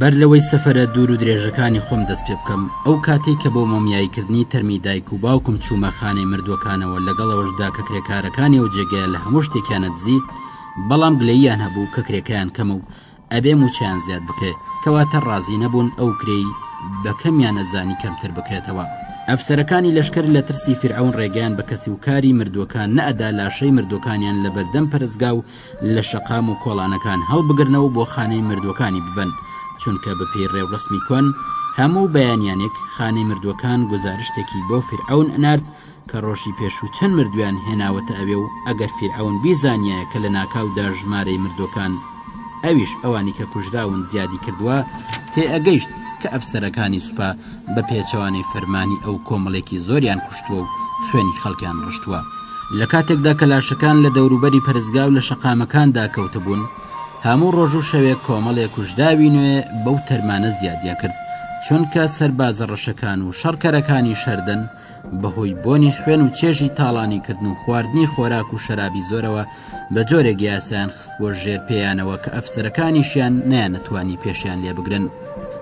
بەر لەوەی سەفەرە دوور و درێژەکانی خۆم دەست پێ بکەم، ئەو کاتەی کە بۆ مۆمیاییکردنی تەرمی دایک و باوکم چوومە خانەی مردووەکانەوە لەگەڵ ئەوەشدا کە کرێکارەکانی ئەو جێگەیە لە هەموو شتێکیانە دزی بەڵام گلەییان هەبوو کە کرێکەیان کەمە و ئەبێ مووچەیان زیاد بکرێ کەواتە ڕازی نەبوون ئەو کرێی بە کەمیان ئەزانی کەمتر بکرێتەوە. ئەفسەرەکانی لەشکەر لە ترسی فیرعەون ڕێگەیان بە کەسی و کاری مردووەکان نەئەدا لاشەی مردووەکانیان لە بەردەم پەرستگا و لە شەقام و کۆڵانەکان هەڵبگرنەوە و بۆ خانەی مردووەکانی ببەن، چونکە بەپێی ڕێوڕەسمی کۆن هەموو بەیانیانێک خانەی مردووەکان گوزارشتێکی بۆ فیرعەون ئەنارد کە ڕۆژی پێشوو چەند مردوویان هێناوەتە ئەوێ و ئەگەر فیرعەون بیزانیایە کە لە ناکاودا ژمارەی مردووەکان ئەویش ئەوانی کە کوژراون زیادی کردووە تێئەگەیشت کە ئەفسەرەکانی سوپا بە پێچەوانەی فەرمانی ئەو کۆمەڵێکی زۆریان کوشتووە و خوێنی خەڵکیان ڕشتووە لە کاتێکدا کە لاشەکان لە دەوروبەری پەرستگا و لە شەقامەکاندا کەوتبوون هەموو ڕۆژ و شەوێک کۆمەڵێک کوژداوی نوێ بەو تەرمانە زیادیان کرد چونکە سەربازە ڕەشەکان و شەڕکەرەکانی شەردەن بەهۆی بۆنی خوێن و چێژی تاڵانی کردن و خواردنی خۆراک و شەرابی زۆرەوە بە جۆرێک یاسایان خست بۆ ژێر پێیانەوە کە ئەفسەرەکانیشیان نیانەتوانی پێشیان لێ بگرن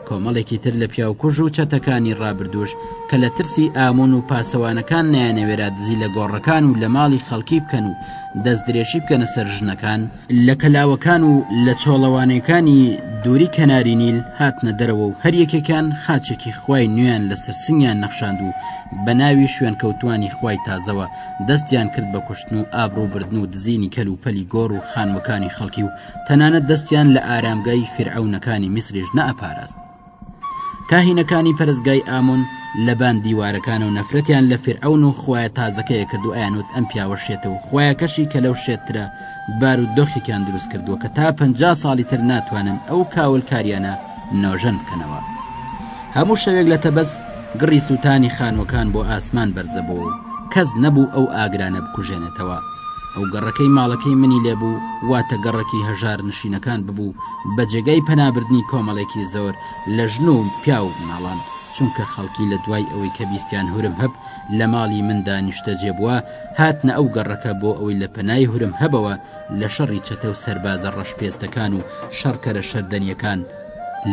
کۆمەڵێکی تر لە پیاوکوژ و چەتەکانی ڕابردوش کە لە ترسی ئامون و پاسەوانەکان نیانەوێرا دزی لە گۆڕەکان و لە ماڵی خەڵکی بکەن و دەست درێژی بکەنە سەر ژنەکان لە کەلاوەکان و لە چۆڵەوانێکانی دووری کەناری نیل هاتنە دەرەوە و هەر یەکێکیان خاچێکی خوای نوێیان لەسەر سنگیان نەخشاند و بە ناوی شوێنکەوتووانی خوای تازەوە دەستیان کرد بە کوشتن و ئابڕوو بردن و دزینی کەل و پەلی گۆڕ و خانووەکانی خەڵکی و تەنانەت دەستیان لە ئارامگای فیرعەونەکانی میسریش نەئەپاراست. کاهینەکانی پەرستگای ئامون لەبان دیوارەکانەوە نەفرەتیان لە فیرعەون و خوایە تازەکەیە کرد و ئەیانوت ئەم پیاوە شێتە و خوایەکەشی کە لەو شێتترە بار و دۆخێکیان دروست کردووە کە تا پەنجا ساڵی تر ناتوانن ئەو کاولکاریانە نۆژەن بکەنەوە هەموو شەوێک لە تەبەس گڕی سووتانی خانووەکان بۆ ئاسمان بەرزە بوو و کەس نەبوو ئەو ئاگرانە بکوژێنێتەوە ئەو گەڕەکەی ماڵەکەی منی لێبوو واتە گەڕەکی هەژار نشینەکان ببوو بە جێگای پەنابردنی کۆمەڵێکی زۆر لە ژن و پیاو و مناڵان، چونکە خەڵکی لە دوای ئەوەی کە بیستیان هورمهەب لە ماڵی مندا نیشتەجێ بووە، هاتنە ئەو گەڕەکە بۆ ئەوەی لە پەنای هورمهەبەوە لە شەڕی چەتە و سەربازە ڕەشپێستەکان و شەڕکەرە شەردەنییەکان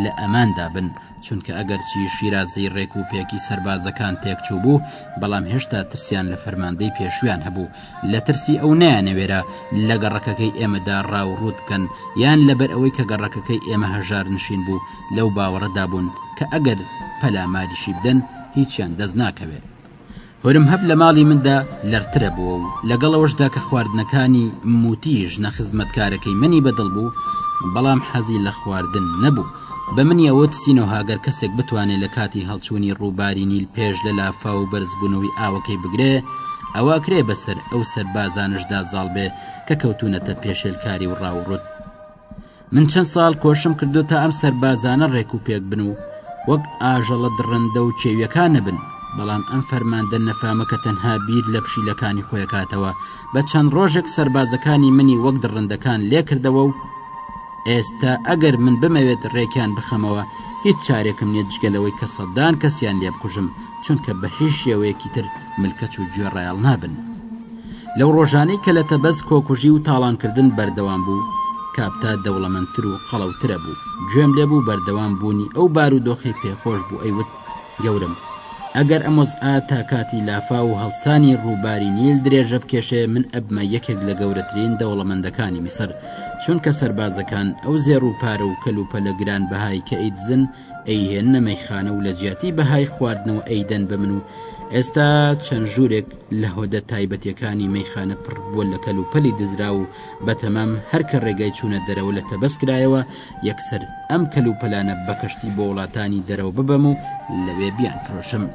لە ئەماندا بن، چونکە ئەگەرچی شیرازەی ڕێک و پێکی سەربازەکان تێکچووبوو، بەڵام هێشتا ترسیان لە فەرماندەی پێشوویان هەبوو. لە ترسی ئەو نایانەوێرا لە گەڕەکەکەی ئێمەدا ڕاو ڕووت بکەن یان لەبەر ئەوەی کە گەڕەکەکەی ئێمە هەژار نشین بوو لەو باوەڕەدا بوون کە ئەگەر پەلاماریشی بدەن هیچیان دەست ناکەوێت هۆرم هەب لە ماڵی مندا لەرترە بووە و لەگەڵەوەشدا کە خواردنەکانی موتی ژنە خزمەتکارەکەی منی بەدڵ بوو بەڵام حەزی لە خواردن نەبوو بە منی ئەوت سینۆها گەر کەسێک بتوانێ لە کاتی هەڵچوونی ڕووباری نیل پێش لە لافاو و بەرزبوونەوەی ئاوەکەی بگرێ ئەوا کرێ بەسەر ئەو سەربازانەشدا زاڵ بێ کە کەوتوونەتە پێشێلکاری و ڕاوڕوت من چەند ساڵ کۆشم کردو تا ئەم سەربازانە ڕێک و پێک بن و وەک ئاژەڵە دڕندە و کێویەکان نەبن بەڵام ئەم فەرماندە نەفامە کە تەنها بیر لە پشیلەکانی خۆیکاتەوە بە چەند ڕۆژێک سەربازەکانی منی وەک دڕندەکان لێکردەوە و ئێستا ئەگەر من بمەوێت ڕێکیان بخەمەوە هیچ چارێکم نیە جگە لەوەی کە سەدان کەسیان لێبکوژم چونکە بە هیچ شێوەیەکی تر ملکەچ و گوێڕایەڵ نابن لەو ڕۆژانەی کە لە تەبەز کۆکوژی و تاڵانکردن بەردەوام بوو کاپتا دەوڵەمەندتر و قەڵەوترە بوو گوێم لێبوو بەردەوام بوونی ئەو بارودۆخی پێخۆش بوو ئەیوت گەورەم، ئەگەر ئەم وەزعە تا کاتی لافاو و هەڵسانی ڕووباری نیل درێژە بکێشێ، من ئەبمە یەکێک لە گەورەترین دەوڵەمەندەکانی میسر، چونکە سەربازەکان ئەو زێڕ و پارە و کەلوپەلە گرانبەهای کە ئەیدزن، ئەیهێننە مەیخانە و لە جیاتی بەهای خواردنەوە ئەیدەن بە من و ئێستا چەند ژوورێک لە هۆدە تایبەتیەکانی مەیخانە پڕبووە لە کەلوپەلی دزراو و بەتەمام هەرکە ڕێگای چوونە دەرەوە لە تەبەس کرایەوە یەکسەر ئەم کەلوپەلانە بە کەشتی بۆ وڵاتانی دەرەوە ببەم و لەوێ بیان فرۆشم.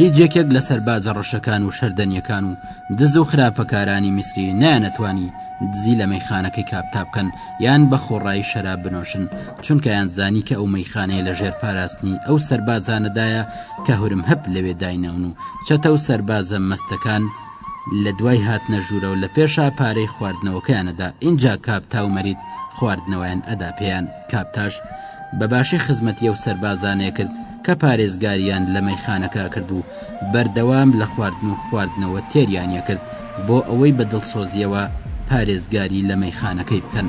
هیچ یەکێک لە سەربازە ڕەشەکان و شەردەنیەکان و دز و خراپەکارانی میسری نانەتوانی دزی لە مەیخانەکەی کاپتا بکەن یان بە خۆڕایی شەراب بنۆشن چونکەیان زانی کە ئەو مەیخانەیە لە ژێر پاراستنی ئەو سەربازانەدایە کە هورم هەپ لەوێ دایناون و چەتە و سەربازە مەستەکان لە دوای هاتنە ژوورەوە لە پێشا پارەی خواردنەوەکەیان ئەدا ئینجا کاپتا و مەرید خواردنەوەیان ئەدا پێیان کاپتاش بە باشی خزمەتی ئەو سەربازانەیە کرد کە پارێزگاریان لە مەیخانەکە کرد و بەردەوام لە خواردن و خواردنەوە تێریانە کرد بۆ ئەوەی بە دڵسۆزیەوە پارێزگاری لە مەیخانەکەی بکەن.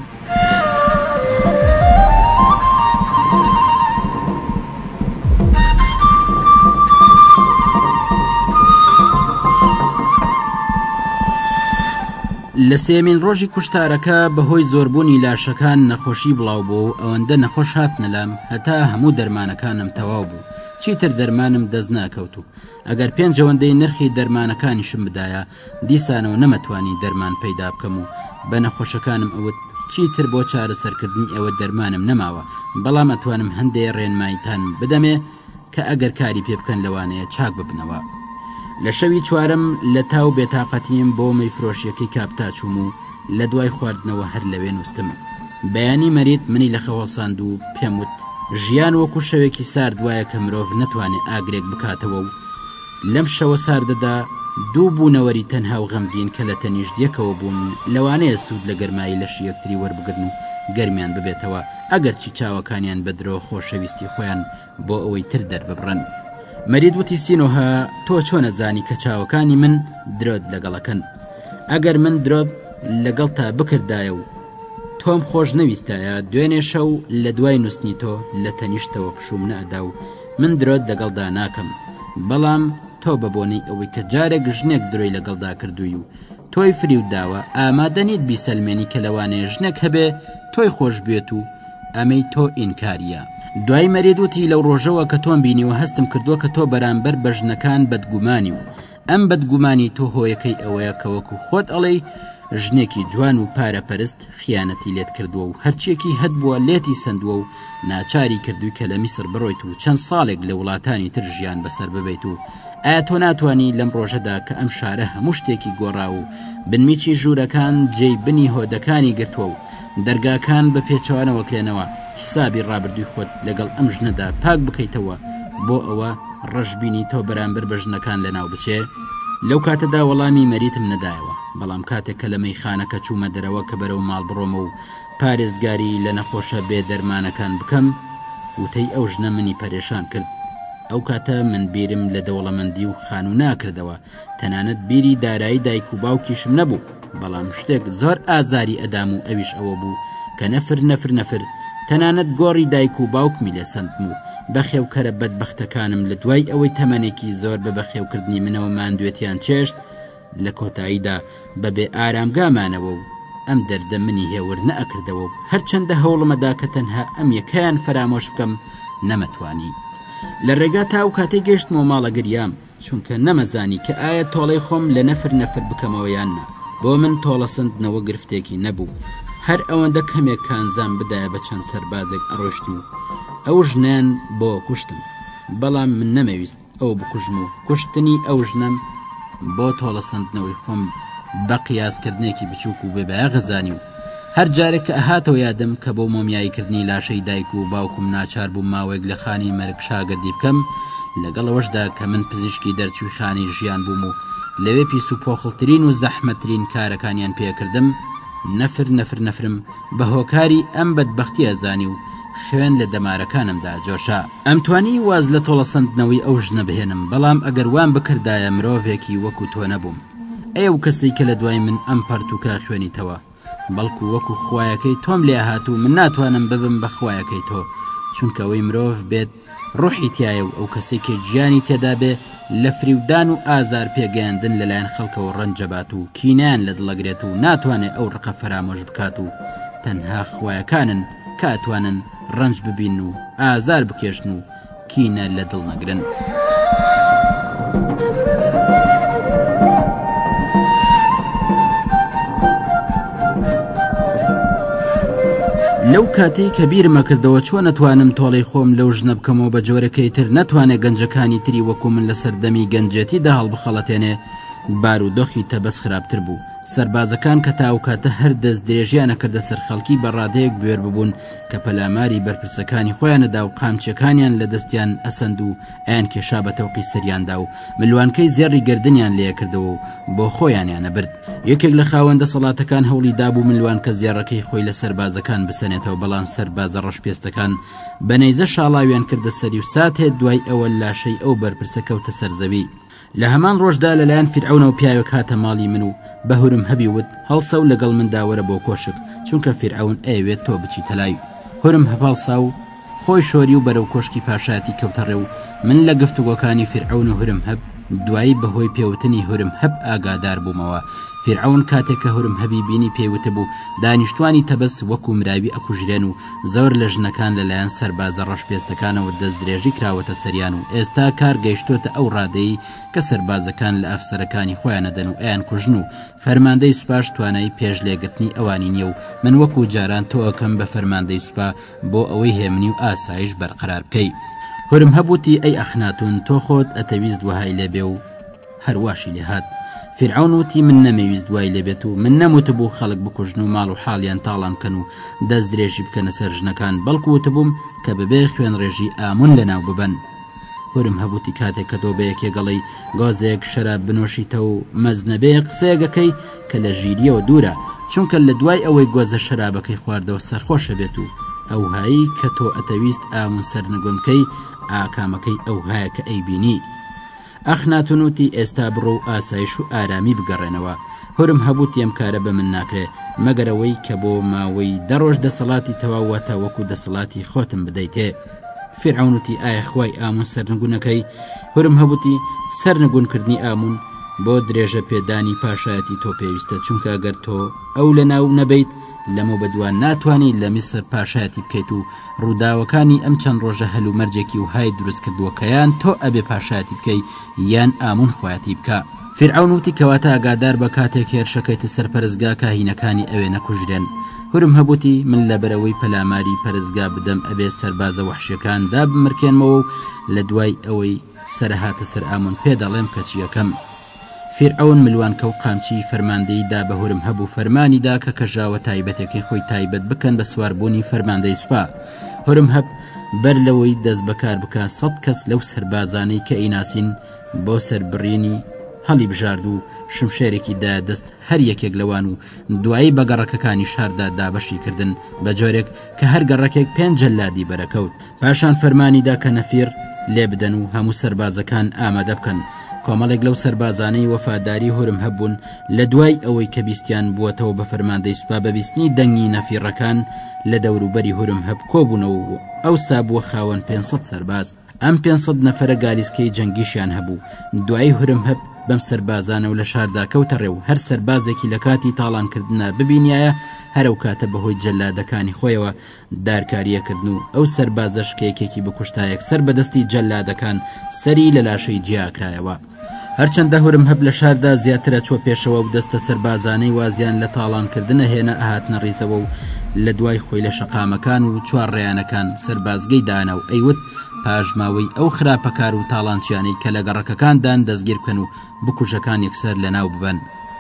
لە سێمین ڕۆژی کوشتارەکە بەهۆی زۆربوونی لاشەکان نەخۆشی بڵاو بۆ و ئەوەندە نەخۆش هاتنەلام هەتا هەموو دەرمانەکانم تەواو بوو چیتر دەرمانم دەست ناکەوت و ئەگەر پێنجەوەندەی نرخی دەرمانەکانیشم بدایە دیسانەوە نەمەتوانی دەرمان پەیدا بکەم و بە نەخۆشەکانم ئەوت، چیتر بۆ چارەسەرکردنی ئێوە دەرمانم نەماوە، بەڵام ئەتوانم هەندێ ڕێنماییتان بدەمێ کە ئەگەر کاری پێ بکەن لەوانەیە چاک ببنەوە. لە شەوی چوارەم لە تا و بێتاقەتیم بۆ مەیفرۆشییەکەی کاپتا چووم و لە دوای خواردنەوە هەر لەوێ نووستم. بەیانی مەریت منی لە خەو هەڵساند و پێم وت، ژیان وەکوو شەوێکی سارد وایە کە مرۆڤ نەتوانێ ئاگرێک بکاتەوە و، لەم شەوە ساردەدا دوو بوونەوەری تەنها و غەمگین کە لە تەنیشت یەکەوە بوون، لەوانەیە سوود لە گەرمایی لەشی یەکتری وەربگرن و گەرمیان ببێتەوە، ئەگەرچی چاوەکانیان بە درۆ خۆشەویستی خۆیان بۆ ئەوەی تر دەرببڕن. مەرید وتی، سینۆهە، تۆ چۆن ئەزانی کە چاوەکانی من درۆت لەگەڵ ئەکەن؟ ئەگەر من درۆم لەگەڵتا بکردایە و تۆم خۆش نەویستایە، دوێنێ شەو لە دوای نووستنی تۆ لە تەنیشتتەوە پشووم نەئەدا و من درۆت لەگەڵدا ناکەم، بەڵام تۆ بە بۆنەی ئەوەی کە جارێک ژنێک درۆی لەگەڵدا کردووی و تۆی فریو داوە، ئامادە نیت بیسەلمێنی کە لەوانەیە ژنێک هەبێ تۆی خۆش بوێت و ئەمەی تۆ ئینکارییە. دوای مەرید وتی، لەو ڕۆژەوە کە تۆم بینیوە هەستم کردووە کە تۆ بەرامبەر بە ژنەکان بەدگومانی و ئەم بەدگومانی تۆ هۆیەکەی ئەوەیە کە وەکو خۆت ئەڵێی ژنێکی جوان و پارە پەرست خیانەتی لێت کردووە و هەرچیەکی هەتبووە لێتی سندووە و ناچاری کردووی کە لە میسر بڕۆیت و چەند ساڵێک لە وڵاتانی تر ژیان بەسەر ببیت و ئایا تۆ ناتانی لەم ڕۆژەدا کە ئەم شارە هەموو شتێکی گۆڕا و بنمیچی ژوورەکان جێی بنی هۆدەکانی گرتووە و دەرگاکان بە پێچەوانەوە کرێنەوە حسابی ڕابردووی خۆت لەگەڵ ئەم ژنەدا پاک بکەیتەوە بۆ ئەوە ڕەشببینی تۆ بەرامبەر بە ژنەکان لە ناو بچێ لەو کاتەدا وەڵامی مەریتم نەدایەوە بەڵام کاتێک کە لە مەیخانەکە چوومە دەرەوە کە بەرەو ماڵ بڕۆمە و پارێزگاری لە نەخۆشە بێ دەرمانەکان بکەم وتەی ئەو ژنە منی پەرێشان کرد ئەو کاتە من بیرم لە دەوڵەمەندی و خانوو ناکردەوە تەنانەت بیری دارایی دایک و باوکیشم نەبوو، بەڵام شتێک زۆر ئازاری ئەدام و ئەویش ئەوە بوو کە نەفر نەفر نەفر تەنانەت گۆڕی دایک و باوکمی لێ سەندم و بەخێوکەرە بەدبەختەکانم لە دوای ئەوەی تەمەنێکی زۆر بە بەخێوکردنی منەوە ماندوێتیان چێشت لە کۆتاییدا بە بێ ئارامگا مانەوە و ئەم دەردە منی هێور نەئەکردەوە و هەرچەندە هەوڵمەدا کە تەنها ئەم یەکەیان فەرامۆش بکەم نەمەتوانی لە ڕێگا تا ئەو کاتەی گەشتمەوە ماڵە گریام چونکە نەمەزانی کە ئایا تۆڵەی خۆم لە نەفر نەفر بکەمەوە یان نا، بۆ من تۆڵە سەندنەوە گرفتێکی نەبوو، هەر ئەوەندە کەمێک کانزام بدایە بە چەند سەربازێک ئەڕۆشتم و ئەو ژنەیان بۆ کوشتم، بەڵام من نەمەویست ئەو بکوژم و کوشتنی ئەو ژنەم بۆ تۆڵە سەندنەوەی خۆم بە قیاس کردنێکی بچووک و بێ بایەغ زانی و هەر جارێک کە ئەهاتەوە یادم کە بۆ مۆمیایی کردنی لاشەی دایک و باوکم ناچار بووم ماوەیەک لە خانی مەرگ شاگردی بکەم لەگەڵ ئەوەشدا کە من پزیشکی دەرچووی خانی ژیان بووم و لەوێ پیس و پۆخڵترین و زەحمەترین کارەکانیان پێکردم نەفر نەفر نەفرم بە هۆکاری ئەم بەدبەختی ئەزانی و خوێن لە دەمارەکانمدا جۆشە ئەمتوانی واز لە تۆڵەسەندنەوەی ئەو ژنە بهێنم بەڵام ئەگەر وام بکردایە مرۆڤێکی وەکو تۆ نەبووم. ئەی ئەو کەسەی کە لە دوای من ئەم پەرتووکە خوێنیتەوە، بەڵکو وەکو خوایەکەی تۆم لێ هات و من ناتوانم ببم بە خوایەکەی تۆ، چونکە ئەوەی مرۆڤ بێت ڕۆحی تیایە و ئەو کەسەی کە گیانی تێدا بێ لە فریودان و ئازار پێگەیاندن لە لایەن خەڵکەوە ڕەنج ئەبات و کینەیان لە دڵ ئەگرێت و ناتوانێ ئەو ڕقە فەرامۆش بکات و تەنها خوایەکانن کە ئەتوانن ڕەنج ببین و ئازار بکێشن و کینە لە دڵ نەگرن. لەو کاتەی کە بیرمە کردەوە چۆن نەتوانم تۆڵەی خۆم لەو ژنە بکەمەوە بە جۆرەکەی تر نەتوانێ گەنجەکانی تری وەکو من لە سەردەمی گەنجێتیدا هەڵبخەڵەتێنێ بار و دۆخی تەبەس خراپتر بوو سەربازەکان کە تاوکاتە هەر دەست درێژیانە کردە سەر خەڵکی بە ڕادەیەک بوێر ببوون کە پەلاماری بەرپرسەکانی خۆیانەدا و قامچیەکانیان لە دەستیان ئەسەند و ئەیان کێشا بە تەوقی سەریاندا و ملوانکەی زێڕی گەردنیان لێ کردەوە و بۆ خۆیانیان ئەبرد یەکێک لە خاوەن دەسەڵاتەکان هەوڵی دابوو ملوانکە زێڕەکەی خۆی لە سەربازەکان بسەنێتەوە بەڵام سەربازە ڕەشپێستەکان بە نەیزە شاڵاویان کردە سەری و ساتێ دوای ئەوە لاشەی ئەو بەرپرسە کەوتە سەر زەوی لە هەمان ڕۆژدا لەلایەن فیرعەونەوە پیاوێک هاتە ماڵی من و بە هورمهەبی وت هەڵسە و لەگەڵ مندا وەرە بۆ کۆشک چونکە فیرعەون ئەیەوێت تۆ بچیتە لای هورم هەپاڵسا و خۆی شۆری و بەرەو کۆشکی پاشایەتی کەوتەڕێ و من لە گفتوگۆکانی فیرعەون و هورم هەب دوایی بەهۆی پێوتنی هورم هەب ئاگادار بوومەوە فیرعەون کاتێک کە هورم هەبی بینی پێی وتبوو دانیشتوانی تەبەس وەکو مراوی ئەکوژرێن و زۆر لە ژنەکان لەلایەن سەربازە ڕەشپێستەکانەوە دەستدرێژی کراوەتە سەریان و ئێستا کار گەیشتۆتە ئەو ڕادەی کە سەربازەکان لە ئەفسەرەکانی خۆیان ئەدەن و ئەیانکوژن و فەرماندەی سوپاش توانای پێش لێگرتنی ئەوانی نییە و من وەکو جاران تۆ ئەکەم بە فەرماندەی سوپا بۆ ئەوەی هێمنی و ئاسایش بەرقەرار بکەی. هورم هەبوتی ئەی ئەخناتون تۆ خۆت ئەتەویست وەهای لێبێ و هەر واشی لێ هات. فیرعەون وتی، من نەمێویست وای لێ بێت و من نەموتبوو خەڵک بکوژن و ماڵ و حاڵیان تاڵان بکەن و دەست درێژی بکەنە سەر ژنەکان، بەڵکو وتبووم کە بەبێ خوێنڕێژی ئامون لەناو ببەن. هورم هەبووتی کاتێک کە تۆ بە یەکێک ئەڵێی گۆزێک شەراب بنۆشیتە و مەست نەبێ، قسەیەک ئەکەی کە لە ژیرییەوە دوورە، چونکە لە دوای ئەوەی گۆزە شەرابەکەی خواردەوە سەرخۆش ئەبێت و ئەوهایی کە تۆ ئەتەویست ئامون سەرنگون بکەی، ئاکامەکەی ئەوهایە کە ئەیبینی. ئەخناتون وتی، ئێستا بڕۆ و ئاسایش و ئارامی بگەڕێنەوە، حورم هەبووتی ئەم کارە بە من ناکرێ، مەگەر ئەوەی کە بۆ ماوەی دە ڕۆژ دەسەڵاتی تەواو واتە وەکو دەسەڵاتی خۆتم بدەیتێ. فیرعەون وتی، ئایا خوای ئامون سەرنگون ئەکەی؟ حورم هەبووتی، سەرنگون کردنی ئامون بۆ درێژە پێدانی پاشایەتی تۆ پێویستە، چونکە ئەگەر تۆ ئەو لەناو نەبەیت، لەمەو بەدوا ناتوانی لە میسر پاشایەتی بکەیت و ڕووداوەکانی ئەم چەند ڕۆژە هەل و مەرجێکی وهای دروست کردووە کەیان تۆ ئەبێ پاشایەتی بکەی یان ئامون خویەتی بکە فیرعەون وتی کەواتە ئەگادار بە کاتێک هێرشەکەیتە سەر پەرستگا کاهینەکانی ئەوێ نەکوژرێن هورم هەبوتی من لەبەرەوەی پەلاماری پەرستگا بدەم ئەبێ سەربازە وەحشیەکان دابمرکێنمەوە و لە دوای ئەوەی سەرە هاتە سەر ئامون پێ دەڵێم کە چیەکەم فیرعەون ملوانکە و قامچی فەرماندەیی دا بە هورم هەب و فەرمانی دا کە کەژاوە تایبەتەکەی خۆی تایبەت بکەن بە سواربوونی فەرماندەی سوپا. هورم هەب بەر لەوەی دەست بە کار بکا سەد کەس لەو سەربازانەی کە ئەیناسین بۆ سەربڕینی هەڵیبژارد و شمشێرێکی دایە دەست هەر یەکێک لەوان و دوایی بە گەڕەکەکانی شاردا دابەشی کردن بە جۆرێک کە هەر گەڕەکێک پێنج جەلادی بەرەکەوت پاشان فەرمانیدا کە نەفیر لێ بدەن و هەموو سربازەکان ئامادە بکەن کۆمەڵێک لەو سربازانەی وەفاداری هورم هەبوون لە دوای ئەوەی کە بیستیان بووەتەوە بە فەرماندەی سوپا بەبیستنی دەنگی نەفیڕەکان لە دەوروبەری هورم هەب کۆبوونەوە ئەو سابووە خاوەن 500 سەرباز ئەم پێنج سەد نەفەرە گالیسکەی جەنگیشیان هەبوو، دوایی هورمهب بەم سەربازانەو لە شاردا کەوتە ڕێ و هەر سەربازێکی لە کاتی تاڵانکردنا ببینیایە هەرەوکاتە بە هۆی جەللادەکانی خۆیەوە دارکارییەکردن و ئەو سەربازەش کە یەکێکی بکوشتایەکسەر بە دەستی جەللادەکان سەری لە لاشەی جیاکرایەوە. هەرچەندە هورمهب لە شاردا زیاتر ئەچوە پێشەوە و دەستە سەربازانەی وازیان لە تاڵانکردن ئەهێنا ئەهاتنە ڕیزەوە و لە دوای خۆی لە شەقامەکان و چوار ڕێیانەکان سەربازگەی دانا و ئەیوت پاژماوەی ئەو خراپەکار و تاڵانچیانەی کە لە گەڕەکەکاندان دەستگیر بکەن و بکوژەکان یەکسەر لەناو ببەن.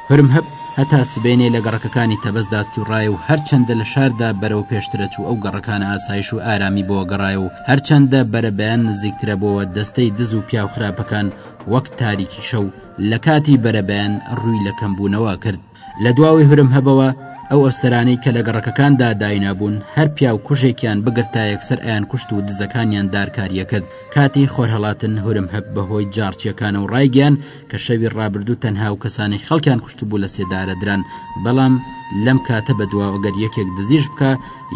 هرمهب هەتا سبەینێ لە گەڕەکەکانی تەبەزدا سوڕایە و هەرچەندە لە شاردا بەرەو پێشترەچوو ئەو گەڕەکانە ئاسایش و ئارامی بۆ گەڕایە و هەرچەندە بەرە بەیان نزیکترە بۆوە دەستەی دز و پیاو خراپەکان وەک تاریکی شەو لە کاتی بەرە بەیان ڕووی لە کەم بوونەوە کرد لە دواوەی هرمهبەوە ئەو ئەفسەرانەی کە لە گەڕەکەکاندا داینابوون هەر پیاو کوژێکیان بگرتا یەکسەر ئەیان کوشت و دزەکانیان دارکاریەکرد کاتی خۆرهەڵاتن هرمهب بەهۆی جاڕچیەکانەوە ڕایگەیاند کە شەوی ڕابردوو تەنها ئەو کەسانەی خەڵکیان کوشتبوو لە سێدارە دران بەڵام لەم کاتە بەدواوە گەر یەکێک دزیش بکە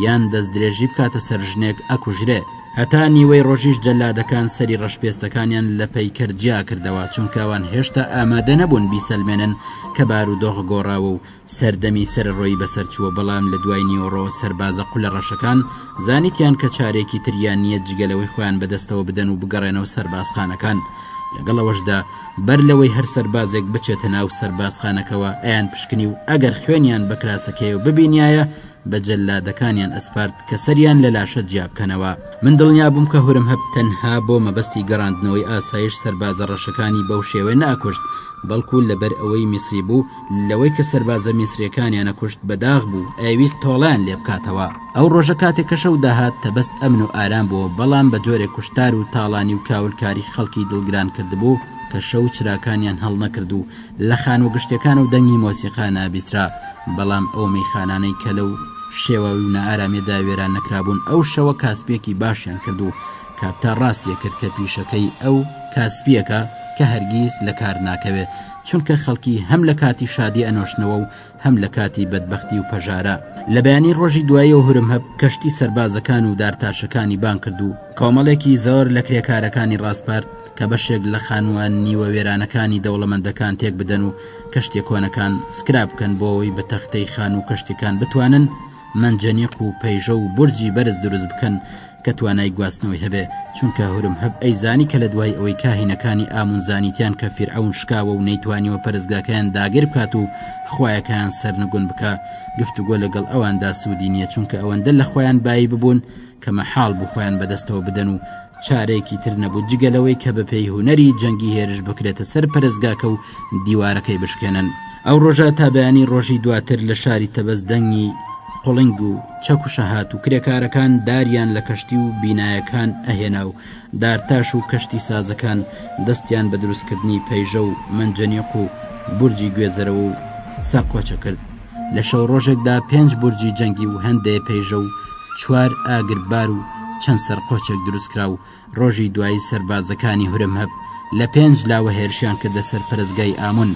یان دەست درێژی بکاتە سەر ژنێک ئەکوژرێ هەتا نیوەی ڕۆژیش جەلادەکان سەری ڕەشپێستەکانیان لە پەیکەر جیاکردەوە چونکە ئەوان هێشتا ئامادە نەبوون بیسەلمێنن کە بارودۆخ گۆڕاوە و سەردەمی سەرەڕۆیی بەسەرچووە، بەڵام لە دوای نیوەڕۆ سەربازە قولەڕەشەکان زانیتیان کە چارێکی تریان نییە جگە لەوەی خۆیان بەدەستەوە بدەن و بگەڕێنەوە سەربازخانەکان، لەگەڵ ئەوەشدا بەر لەوەی هەر سەربازێک بچێتە ناو سەربازخانەکەوە ئەیان پشکنی و ئەگەر خوێنیان بە کراسەکەیەوە ببینیایە بە جەللادەکانیان ئەسپارد کە سەریان لە لاشە جیابکەنەوە. من دڵنیا بووم کە هورمهەب تەنها بۆ مەبەستی گەڕاندنەوەی ئاسایش سەربازە ڕەشەکانی بەو شێوەیە نەئەکوشت، بەڵکو لەبەر ئەوەی میسری بوو، لەوەی کە سەربازە میسریەکانیانە کوشت بە داغ بوو ئەویست تۆڵیان لێ بکاتەوە ئەو ڕۆژە کاتێک کە شەو داهات تەبەس ئەمن و ئارام بووە بەڵام بە جۆرێک کوشتار و تاڵانی و کاولکاری خەڵکی دڵگران کردبوو کە شەو چراکانیان هەڵنەکرد و لە خانوە گشتیەکان و دەنگی مۆسیقا نابیسرا بەڵام ئەو مەیخانانەی کە لەو شێواوی و نەئارامیەدا وێران نەکرابوون ئەو شەوە کاسپێکی باشیان کرد و کاپتا ڕاستیە کرد کە پیشەکەی ئەو کاسپیەکە کە هەرگیز لە کار ناکەوێ چونکە خەڵکی هەم لە کاتی شادی ئەنۆشنەوە و هەم لە کاتی بەدبەختی و پەژارە لە بەیانی ڕۆژی دواییەوە هورمهەب کەشتی سەربازەکان و دارتاشەکانی بانگ کرد و کۆمەڵێکی زۆر لە کرێکارەکانی ڕاسپارد کە بەشێک لە خانووە نیوە وێرانەکانی دەوڵەمەندەکان تێک بدەن و کەشتیە کۆنەکان سکراب بکەن بۆ ئەوەی بە تەختەی خانوو کەشتیەکان بتوانن مەنجەنیق و پەیژە و بورجی بەرز دروست بکەن کە توانای گواستنەوەی هەبێ چونکە هورمهب ئەیزانی کە لە دوای ئەوەی کاهینەکانی ئامون زانیتیان کە فیرعەون شکاوە و نەیتوانیوە پەرستگاکەیان داگیر بکات و خوایەکەیان سەرنگون بکا گفتوگۆ لەگەڵ ئەواندا سوودی نییە چونکە ئەوەندە لە خۆیان بایی ببوون کە مەحاڵ بوو خۆیان بەدەستەوە بدەن و چارەیەکی تر نەبوو جگە لەوەی کە بەپێی هونەری جەنگی هێرش بکرێتە سەر پەرستگاکە و دیوارەکەی بشکێنن ئەو ڕۆژە تا بەیانی ڕۆژی دواتر لە شاری تەبەز دەنگی قڵنگ و چەکوشە هات و کرێکارەکان داریان لە کەشتی و بینایەکان ئەهێنا و دارتاش و کەشتی سازەکان دەستیان بە دروستکردنی پەیژە و مەنجەنیق و بورجی گوێزەرەوە و سەرقۆچە کرد. لە شەوڕۆژێکدا پێنج بورجی جەنگی و هەندێ پەیژە و چوار ئاگربار و چەند سەرقۆچێک دروستکرا و ڕۆژی دوایی سەربازەکانی هورەمهەب لە پێنج لاوە هێرشیان کردە سەر پەرستگای ئامون.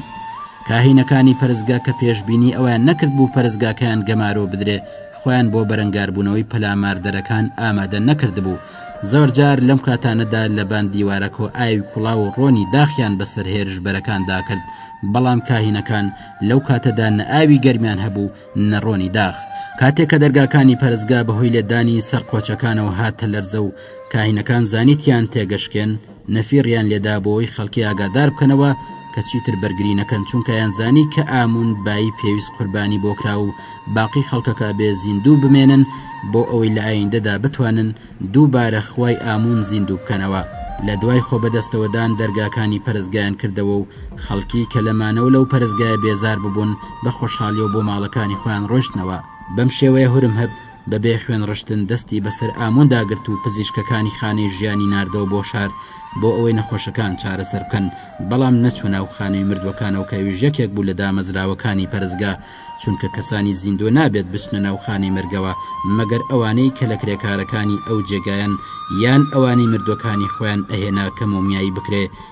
کاهینەکانی پەرستگا کە پێشبینی ئەوەیان نەکردبوو پەرستگاکەیان گەمارۆ بدرێ، خۆیان بۆ بەرەنگاربوونەوەی پەلاماردەرەکان ئامادە نەکردبوو، زۆر جار لەم کاتانەدا لە بان دیوارەکۆ ئاوی کوڵا و ڕۆنی داخیان بەسەر هێرش بەرەکان داکرد بەڵام کاهینەکان لەو کاتەدا نە ئاوی گەرمیان هەبوو نەڕۆنی داخ کاتێک کە دەرگاکانی پەرستگا بەهۆی لێدانی سەر قۆچەکانەوە هاتە لەرزە و کاهینەکان زانیتیان تێگەشکێن نەفیڕیان لێدا بۆوەی خەڵکی ئاگادار بکەنەوە کە چیتر بەرگری نەکەن چونکە یان زانی کە ئامون بایی پێویست قوربانی بۆ کرا و باقی خەڵکەکە بێ زیندوو بمێنن بۆ ئەوەی لە ئایندەدا بتوانن دووبارە خوای ئامون زیندوو بکەنەوە لە دوای خۆ بەدەستەوەدان دەرگاکانی پەرستگایان کردەوە و خەڵکی کە لە مانەوە لەو پەرستگایە بێزار ببوون بە خۆشحاڵیەوە بۆ ماڵەکانی خۆیان ڕۆشتنەوە بەم شێوەیە هورمهەب بە بێ خوێن ڕشتن دەستی بەسەر ئامۆندا گرت و پزیشکەکانی خانەی ژیانی ناردەوە بۆ شار بۆ ئەوەی نەخۆشەکان چارەسەر بکەن بەڵام نەچوو ناو خانەی مردووەکانەوە کەویش یەکێک بوو لە دامەزراوەکانی پەرستگا چونکە کەسانی زیندوو نابێت بچنە ناو خانەی مەرگەوە مەگەر ئەوانەی کە لە کرێکارەکانی ئەو جێگایەن یان ئەوانەی مردووەکانی خۆیان ئەهێنا کە مۆمیایی بکرێ